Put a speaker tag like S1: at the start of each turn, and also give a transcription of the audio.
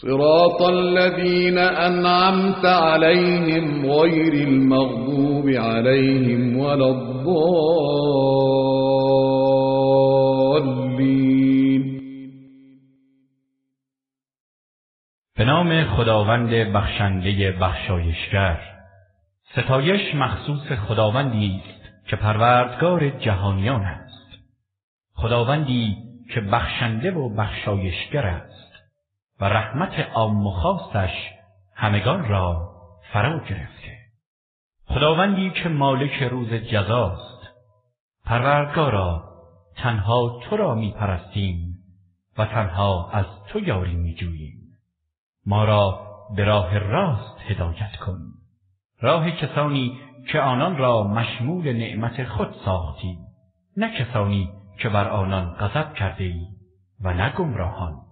S1: صراط الذين أنعمت عليهم غير المغضوب عليهم ولا الضالين.
S2: به نام خداوند بخشنده بخشایشگر ستایش مخصوص خداوندی است که پروردگار جهانیان است. خداوندی که بخشنده و بخشایشگر است. و رحمت عام و خاصش همگان را فرا گرفته. خداوندی که مالک روز جزاست پروردگارا تنها تو را می پرستیم و تنها از تو یاری می جوییم ما را به راه راست هدایت کن. راه کسانی که آنان را مشمول نعمت خود ساختی نه کسانی که بر آنان غضب کرده ای و نه گمراهان.